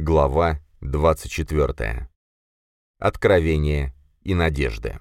Глава 24. Откровение и надежды.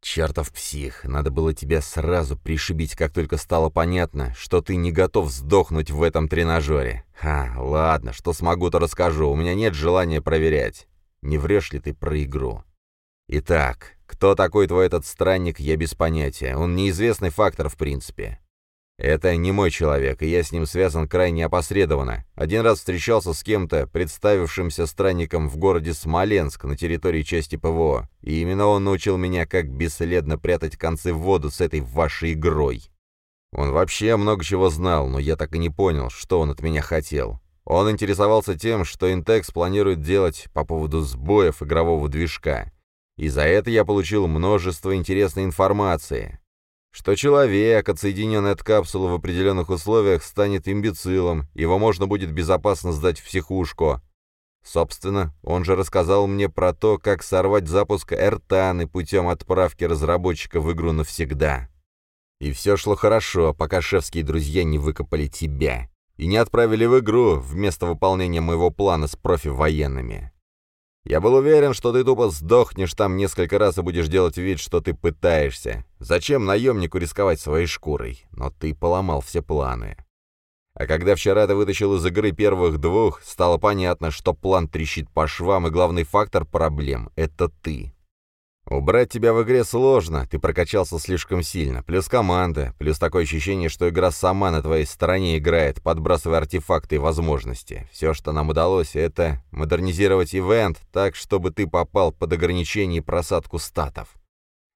«Чертов псих, надо было тебя сразу пришибить, как только стало понятно, что ты не готов сдохнуть в этом тренажере. Ха, ладно, что смогу, то расскажу, у меня нет желания проверять. Не врешь ли ты про игру? Итак, кто такой твой этот странник, я без понятия, он неизвестный фактор в принципе. Это не мой человек, и я с ним связан крайне опосредованно. Один раз встречался с кем-то, представившимся странником в городе Смоленск на территории части ПВО, и именно он научил меня, как бесследно прятать концы в воду с этой вашей игрой. Он вообще много чего знал, но я так и не понял, что он от меня хотел. Он интересовался тем, что Интекс планирует делать по поводу сбоев игрового движка. И за это я получил множество интересной информации что человек, отсоединенный от капсулы в определенных условиях, станет имбецилом, его можно будет безопасно сдать в психушку. Собственно, он же рассказал мне про то, как сорвать запуск Эртаны путем отправки разработчика в игру навсегда. И все шло хорошо, пока шефские друзья не выкопали тебя и не отправили в игру вместо выполнения моего плана с профи-военными. Я был уверен, что ты тупо сдохнешь там несколько раз и будешь делать вид, что ты пытаешься. Зачем наемнику рисковать своей шкурой? Но ты поломал все планы. А когда вчера ты вытащил из игры первых двух, стало понятно, что план трещит по швам, и главный фактор проблем — это ты. Убрать тебя в игре сложно, ты прокачался слишком сильно, плюс команда, плюс такое ощущение, что игра сама на твоей стороне играет, подбрасывая артефакты и возможности. Все, что нам удалось, это модернизировать ивент так, чтобы ты попал под ограничение и просадку статов.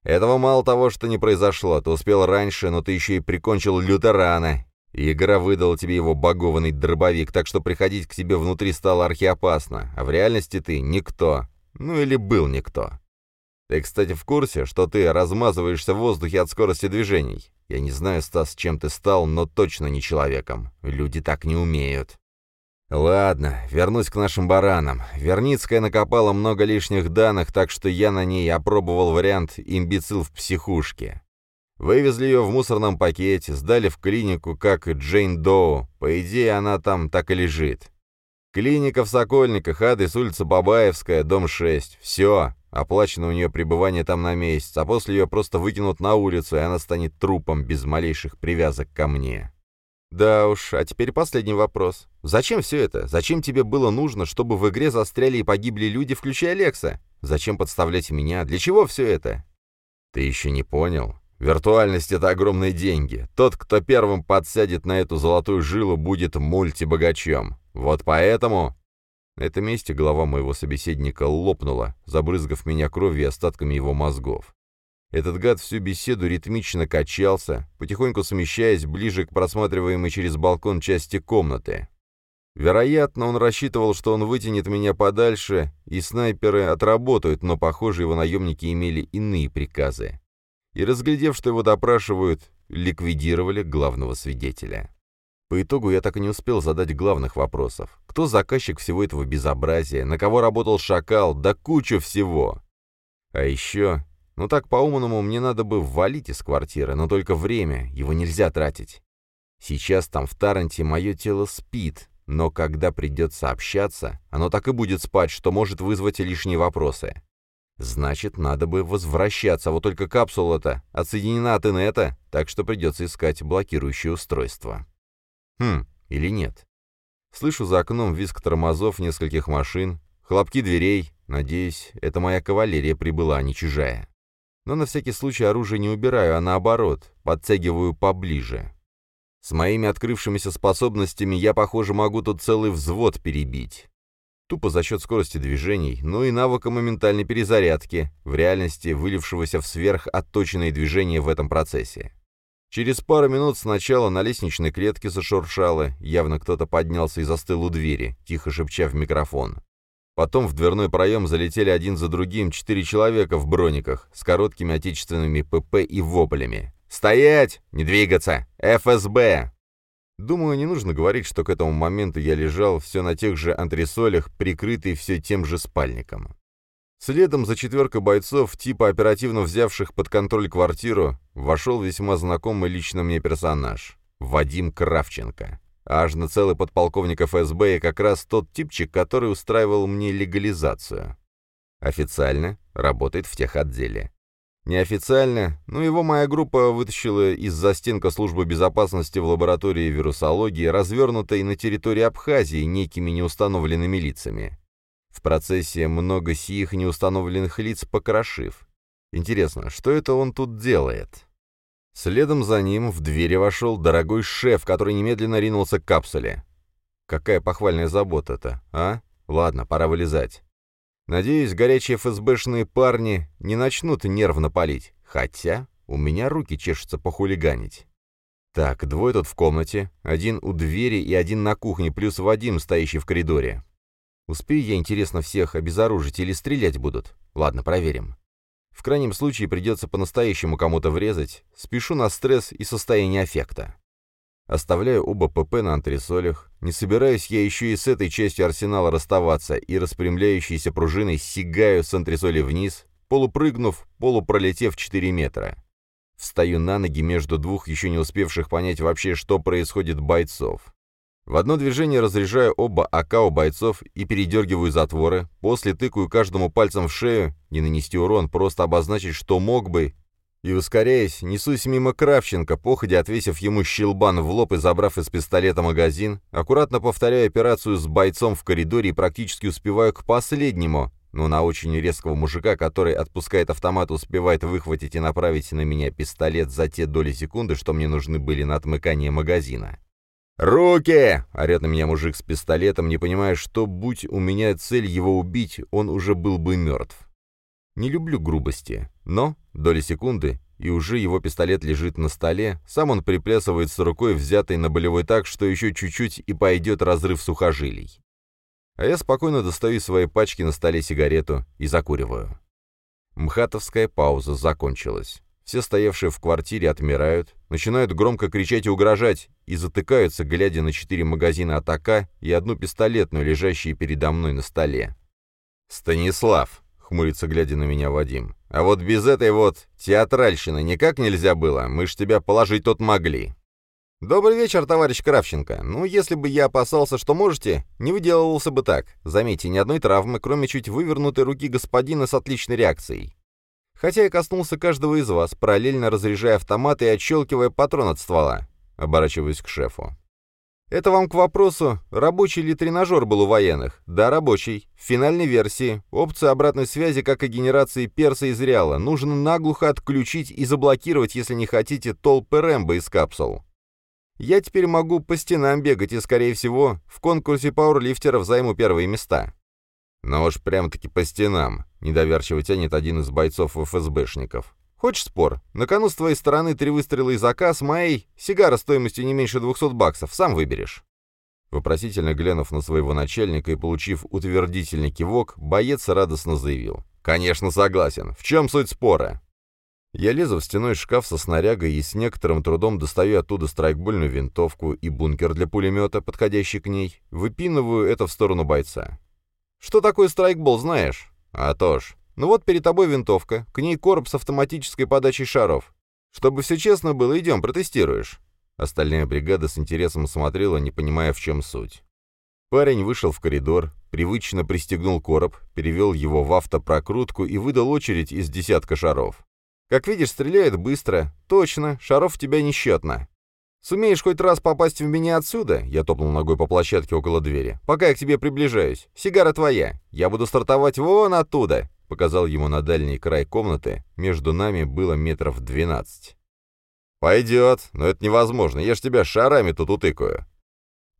Этого мало того, что не произошло, ты успел раньше, но ты еще и прикончил лютерана, и игра выдала тебе его багованный дробовик, так что приходить к тебе внутри стало архиопасно, а в реальности ты никто, ну или был никто. Ты, кстати, в курсе, что ты размазываешься в воздухе от скорости движений? Я не знаю, Стас, чем ты стал, но точно не человеком. Люди так не умеют. Ладно, вернусь к нашим баранам. Верницкая накопала много лишних данных, так что я на ней опробовал вариант «имбецил в психушке». Вывезли ее в мусорном пакете, сдали в клинику, как Джейн Доу. По идее, она там так и лежит. Клиника в Сокольниках, адрес улица Бабаевская, дом 6. Все, Оплачено у нее пребывание там на месяц, а после ее просто выкинут на улицу, и она станет трупом без малейших привязок ко мне. Да уж, а теперь последний вопрос. Зачем все это? Зачем тебе было нужно, чтобы в игре застряли и погибли люди, включая Лекса? Зачем подставлять меня? Для чего все это? Ты еще не понял? Виртуальность — это огромные деньги. Тот, кто первым подсядет на эту золотую жилу, будет мультибогачом. Вот поэтому на этом месте голова моего собеседника лопнула, забрызгав меня кровью и остатками его мозгов. Этот гад всю беседу ритмично качался, потихоньку смещаясь ближе к просматриваемой через балкон части комнаты. Вероятно, он рассчитывал, что он вытянет меня подальше, и снайперы отработают, но, похоже, его наемники имели иные приказы. И, разглядев, что его допрашивают, ликвидировали главного свидетеля. По итогу я так и не успел задать главных вопросов. Кто заказчик всего этого безобразия, на кого работал шакал, да куча всего. А еще... Ну так по-умному мне надо бы валить из квартиры, но только время, его нельзя тратить. Сейчас там в Таранте мое тело спит, но когда придется общаться, оно так и будет спать, что может вызвать лишние вопросы. Значит, надо бы возвращаться, вот только капсула-то отсоединена от инета, так что придется искать блокирующее устройство. Хм, или нет. Слышу за окном визг тормозов нескольких машин, хлопки дверей. Надеюсь, это моя кавалерия прибыла, а не чужая. Но на всякий случай оружие не убираю, а наоборот, подтягиваю поближе. С моими открывшимися способностями я, похоже, могу тут целый взвод перебить. Тупо за счет скорости движений, но и навыка моментальной перезарядки, в реальности вылившегося в сверхотточенные движения в этом процессе. Через пару минут сначала на лестничной клетке зашуршало, явно кто-то поднялся и застыл у двери, тихо шепча в микрофон. Потом в дверной проем залетели один за другим четыре человека в брониках с короткими отечественными ПП и воплями. «Стоять! Не двигаться! ФСБ!» Думаю, не нужно говорить, что к этому моменту я лежал все на тех же антресолях, прикрытый все тем же спальником. Следом за четверкой бойцов, типа оперативно взявших под контроль квартиру, вошел весьма знакомый лично мне персонаж — Вадим Кравченко. Аж на целый подполковник ФСБ и как раз тот типчик, который устраивал мне легализацию. Официально работает в техотделе. Неофициально, но его моя группа вытащила из застенка службы безопасности в лаборатории вирусологии, развернутой на территории Абхазии некими неустановленными лицами. В процессе много сих неустановленных лиц покрошив. Интересно, что это он тут делает? Следом за ним в двери вошел дорогой шеф, который немедленно ринулся к капсуле. Какая похвальная забота-то, а? Ладно, пора вылезать. Надеюсь, горячие ФСБшные парни не начнут нервно палить, хотя у меня руки чешутся похулиганить. Так, двое тут в комнате, один у двери и один на кухне, плюс Вадим, стоящий в коридоре. Успею я, интересно, всех обезоружить или стрелять будут? Ладно, проверим. В крайнем случае придется по-настоящему кому-то врезать, спешу на стресс и состояние аффекта. Оставляю оба ПП на антресолях, не собираюсь я еще и с этой частью арсенала расставаться, и распрямляющейся пружиной сигаю с антресоли вниз, полупрыгнув, полупролетев 4 метра. Встаю на ноги между двух еще не успевших понять вообще, что происходит бойцов. В одно движение разряжаю оба АК у бойцов и передергиваю затворы, после тыкаю каждому пальцем в шею, не нанести урон, просто обозначить, что мог бы, и, ускоряясь, несусь мимо Кравченко, походя отвесив ему щелбан в лоб и забрав из пистолета магазин, аккуратно повторяю операцию с бойцом в коридоре и практически успеваю к последнему, но на очень резкого мужика, который отпускает автомат, успевает выхватить и направить на меня пистолет за те доли секунды, что мне нужны были на отмыкание магазина. «Руки!» — орет на меня мужик с пистолетом, не понимая, что, будь у меня цель его убить, он уже был бы мертв. Не люблю грубости, но доли секунды, и уже его пистолет лежит на столе, сам он приплясывает с рукой, взятой на болевой так, что еще чуть-чуть и пойдет разрыв сухожилий. А я спокойно достаю из своей пачки на столе сигарету и закуриваю. Мхатовская пауза закончилась. Все стоявшие в квартире отмирают, начинают громко кричать и угрожать, и затыкаются, глядя на четыре магазина атака и одну пистолетную, лежащие передо мной на столе. «Станислав!» — хмурится, глядя на меня Вадим. «А вот без этой вот театральщины никак нельзя было, мы ж тебя положить тут могли». «Добрый вечер, товарищ Кравченко. Ну, если бы я опасался, что можете, не выделывался бы так. Заметьте, ни одной травмы, кроме чуть вывернутой руки господина с отличной реакцией. Хотя я коснулся каждого из вас, параллельно разряжая автомат и отщелкивая патрон от ствола. Оборачиваюсь к шефу. Это вам к вопросу, рабочий ли тренажер был у военных? Да, рабочий. В финальной версии опцию обратной связи, как и генерации перса из реала, нужно наглухо отключить и заблокировать, если не хотите, толпы Рэмбо из капсул. Я теперь могу по стенам бегать и, скорее всего, в конкурсе пауэрлифтеров займу первые места. Но уж прям-таки по стенам, недоверчиво тянет один из бойцов ФСБшников. Хочешь спор? На кону с твоей стороны три выстрела и заказ, моей сигара стоимостью не меньше 200 баксов, сам выберешь. Вопросительно глянув на своего начальника и получив утвердительный кивок, боец радостно заявил. «Конечно, согласен. В чем суть спора?» Я лезу в стеной шкаф со снарягой и с некоторым трудом достаю оттуда страйкбольную винтовку и бункер для пулемета, подходящий к ней, выпинываю это в сторону бойца. Что такое страйкбол, знаешь? А то ж. Ну вот перед тобой винтовка, к ней короб с автоматической подачей шаров. Чтобы все честно было, идем, протестируешь. Остальная бригада с интересом смотрела, не понимая, в чем суть. Парень вышел в коридор, привычно пристегнул короб, перевел его в автопрокрутку и выдал очередь из десятка шаров. Как видишь, стреляет быстро. Точно, шаров у тебя несчетно. «Сумеешь хоть раз попасть в меня отсюда?» Я топнул ногой по площадке около двери. «Пока я к тебе приближаюсь. Сигара твоя. Я буду стартовать вон оттуда!» Показал ему на дальний край комнаты. Между нами было метров двенадцать. «Пойдет, но это невозможно. Я ж тебя шарами тут утыкаю».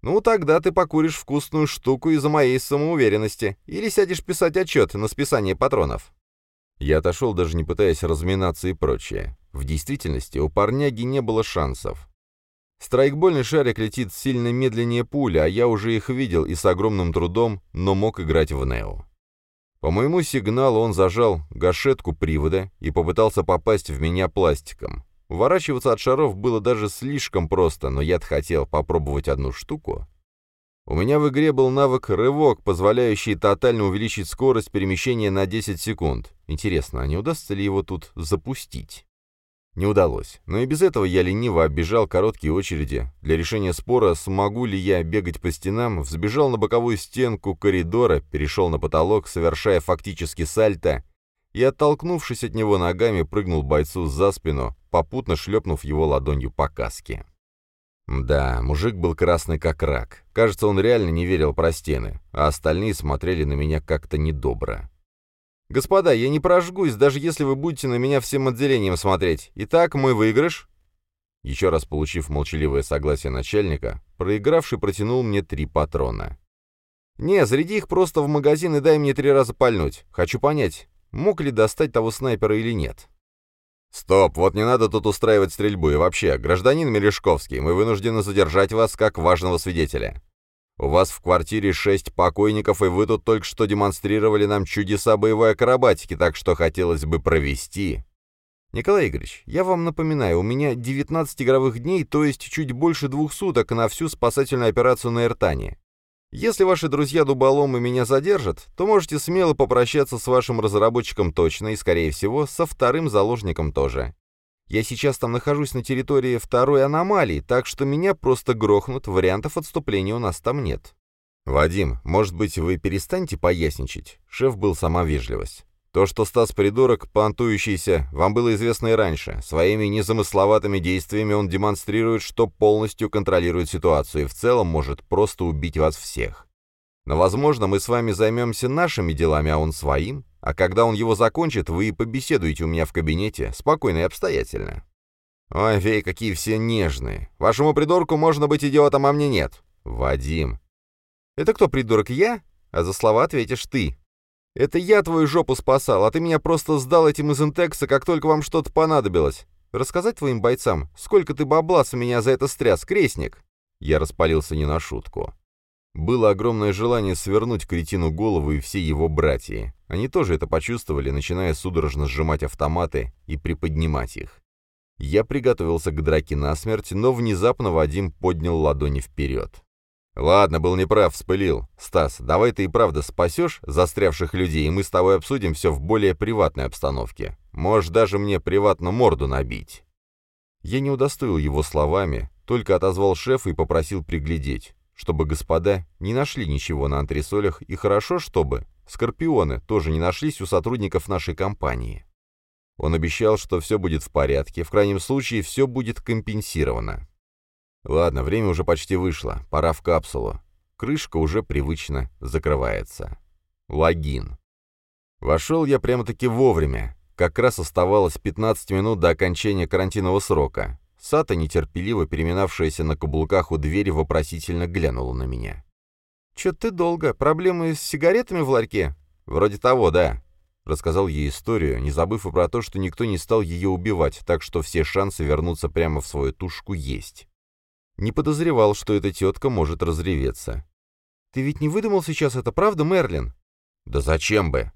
«Ну, тогда ты покуришь вкусную штуку из-за моей самоуверенности. Или сядешь писать отчет на списание патронов». Я отошел, даже не пытаясь разминаться и прочее. В действительности у парняги не было шансов. Страйкбольный шарик летит сильно медленнее пули, а я уже их видел и с огромным трудом, но мог играть в Нео. По моему сигналу он зажал гашетку привода и попытался попасть в меня пластиком. Уворачиваться от шаров было даже слишком просто, но я хотел попробовать одну штуку. У меня в игре был навык «Рывок», позволяющий тотально увеличить скорость перемещения на 10 секунд. Интересно, а не удастся ли его тут запустить? Не удалось, но и без этого я лениво оббежал короткие очереди. Для решения спора, смогу ли я бегать по стенам, взбежал на боковую стенку коридора, перешел на потолок, совершая фактически сальто, и, оттолкнувшись от него ногами, прыгнул бойцу за спину, попутно шлепнув его ладонью по каске. Да, мужик был красный как рак. Кажется, он реально не верил про стены, а остальные смотрели на меня как-то недобро. «Господа, я не прожгусь, даже если вы будете на меня всем отделением смотреть. Итак, мой выигрыш?» Еще раз получив молчаливое согласие начальника, проигравший протянул мне три патрона. «Не, заряди их просто в магазин и дай мне три раза пальнуть. Хочу понять, мог ли достать того снайпера или нет». «Стоп, вот не надо тут устраивать стрельбу. И вообще, гражданин Мережковский, мы вынуждены задержать вас как важного свидетеля. У вас в квартире шесть покойников, и вы тут только что демонстрировали нам чудеса боевой акробатики, так что хотелось бы провести. Николай Игоревич, я вам напоминаю, у меня 19 игровых дней, то есть чуть больше двух суток на всю спасательную операцию на Эртане. Если ваши друзья-дуболомы меня задержат, то можете смело попрощаться с вашим разработчиком точно и, скорее всего, со вторым заложником тоже. Я сейчас там нахожусь на территории второй аномалии, так что меня просто грохнут, вариантов отступления у нас там нет. «Вадим, может быть, вы перестанете поясничать?» Шеф был сама вежливость. «То, что Стас придурок, понтующийся, вам было известно и раньше. Своими незамысловатыми действиями он демонстрирует, что полностью контролирует ситуацию и в целом может просто убить вас всех. Но, возможно, мы с вами займемся нашими делами, а он своим. А когда он его закончит, вы побеседуете у меня в кабинете, спокойно и обстоятельно. Ой, Вей, какие все нежные. Вашему придурку можно быть идиотом, а мне нет. Вадим. Это кто придурок, я? А за слова ответишь ты. Это я твою жопу спасал, а ты меня просто сдал этим из интекса, как только вам что-то понадобилось. Рассказать твоим бойцам, сколько ты бабла с меня за это стряс, крестник?» Я распалился не на шутку. Было огромное желание свернуть кретину голову и все его братья. Они тоже это почувствовали, начиная судорожно сжимать автоматы и приподнимать их. Я приготовился к драке насмерть, но внезапно Вадим поднял ладони вперед. «Ладно, был неправ, вспылил. Стас, давай ты и правда спасешь застрявших людей, и мы с тобой обсудим все в более приватной обстановке. Можешь даже мне приватно морду набить». Я не удостоил его словами, только отозвал шефа и попросил приглядеть чтобы господа не нашли ничего на антресолях, и хорошо, чтобы скорпионы тоже не нашлись у сотрудников нашей компании. Он обещал, что все будет в порядке, в крайнем случае все будет компенсировано. Ладно, время уже почти вышло, пора в капсулу. Крышка уже привычно закрывается. Логин. Вошел я прямо-таки вовремя. Как раз оставалось 15 минут до окончания карантинного срока. Сата, нетерпеливо переминавшаяся на каблуках у двери, вопросительно глянула на меня. «Чё ты долго? Проблемы с сигаретами в ларьке?» «Вроде того, да». Рассказал ей историю, не забыв и про то, что никто не стал ее убивать, так что все шансы вернуться прямо в свою тушку есть. Не подозревал, что эта тетка может разреветься. «Ты ведь не выдумал сейчас это, правда, Мерлин?» «Да зачем бы?»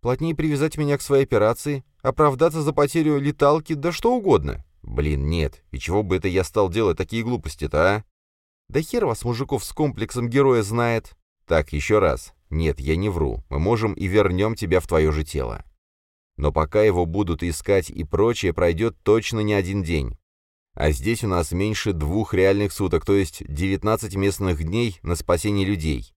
«Плотнее привязать меня к своей операции, оправдаться за потерю леталки, да что угодно. Блин, нет. И чего бы это я стал делать такие глупости-то, а? Да хер вас, мужиков, с комплексом героя знает. Так, еще раз. Нет, я не вру. Мы можем и вернем тебя в твое же тело. Но пока его будут искать и прочее, пройдет точно не один день. А здесь у нас меньше двух реальных суток, то есть 19 местных дней на спасение людей.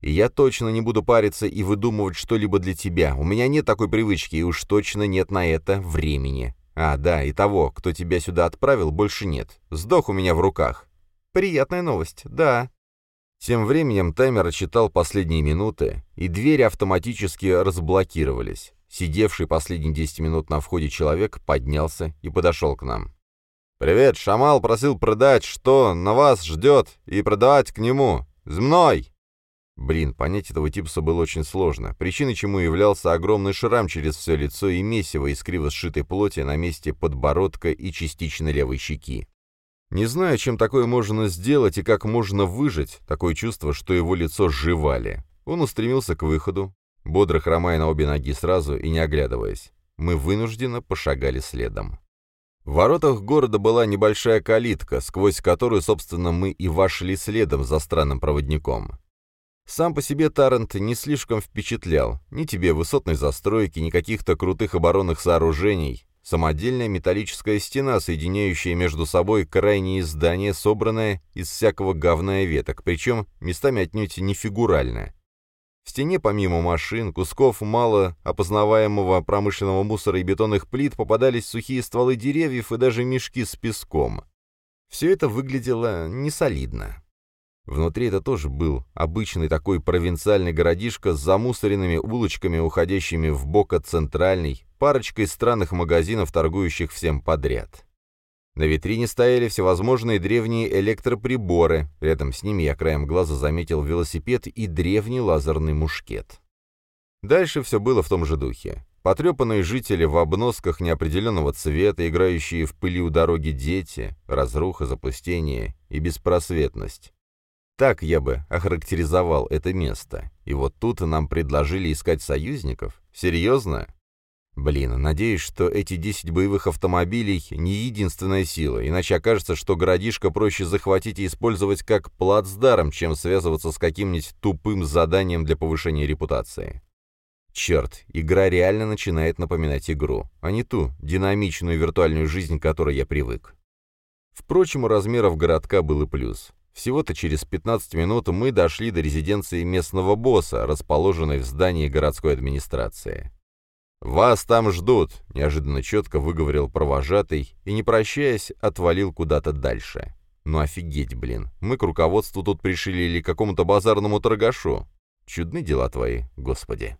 И я точно не буду париться и выдумывать что-либо для тебя. У меня нет такой привычки, и уж точно нет на это времени. А, да, и того, кто тебя сюда отправил, больше нет. Сдох у меня в руках. Приятная новость, да. Тем временем таймер отчитал последние минуты, и двери автоматически разблокировались. Сидевший последние 10 минут на входе человек поднялся и подошел к нам. «Привет, Шамал просил продать, что на вас ждет, и продавать к нему. С мной!» Блин, понять этого типса было очень сложно, причиной чему являлся огромный шрам через все лицо и месиво из криво сшитой плоти на месте подбородка и частично левой щеки. Не знаю, чем такое можно сделать и как можно выжить, такое чувство, что его лицо сживали. Он устремился к выходу, бодро хромая на обе ноги сразу и не оглядываясь. Мы вынужденно пошагали следом. В воротах города была небольшая калитка, сквозь которую, собственно, мы и вошли следом за странным проводником. Сам по себе Таррент не слишком впечатлял. Ни тебе высотной застройки, ни каких-то крутых оборонных сооружений. Самодельная металлическая стена, соединяющая между собой крайние здания, собранная из всякого говна и веток, причем местами отнюдь не фигурально. В стене помимо машин, кусков мало опознаваемого промышленного мусора и бетонных плит попадались сухие стволы деревьев и даже мешки с песком. Все это выглядело несолидно. Внутри это тоже был обычный такой провинциальный городишко с замусоренными улочками, уходящими в бок от центральной, парочкой странных магазинов, торгующих всем подряд. На витрине стояли всевозможные древние электроприборы, рядом с ними я краем глаза заметил велосипед и древний лазерный мушкет. Дальше все было в том же духе. Потрепанные жители в обносках неопределенного цвета, играющие в пыли у дороги дети, разруха, запустение и беспросветность. Так я бы охарактеризовал это место. И вот тут нам предложили искать союзников? Серьезно? Блин, надеюсь, что эти 10 боевых автомобилей не единственная сила, иначе окажется, что городишко проще захватить и использовать как плацдарм, чем связываться с каким-нибудь тупым заданием для повышения репутации. Черт, игра реально начинает напоминать игру, а не ту динамичную виртуальную жизнь, к которой я привык. Впрочем, у размеров городка был и плюс. Всего-то через 15 минут мы дошли до резиденции местного босса, расположенной в здании городской администрации. «Вас там ждут», — неожиданно четко выговорил провожатый и, не прощаясь, отвалил куда-то дальше. «Ну офигеть, блин, мы к руководству тут пришли или какому-то базарному торгашу? Чудны дела твои, господи».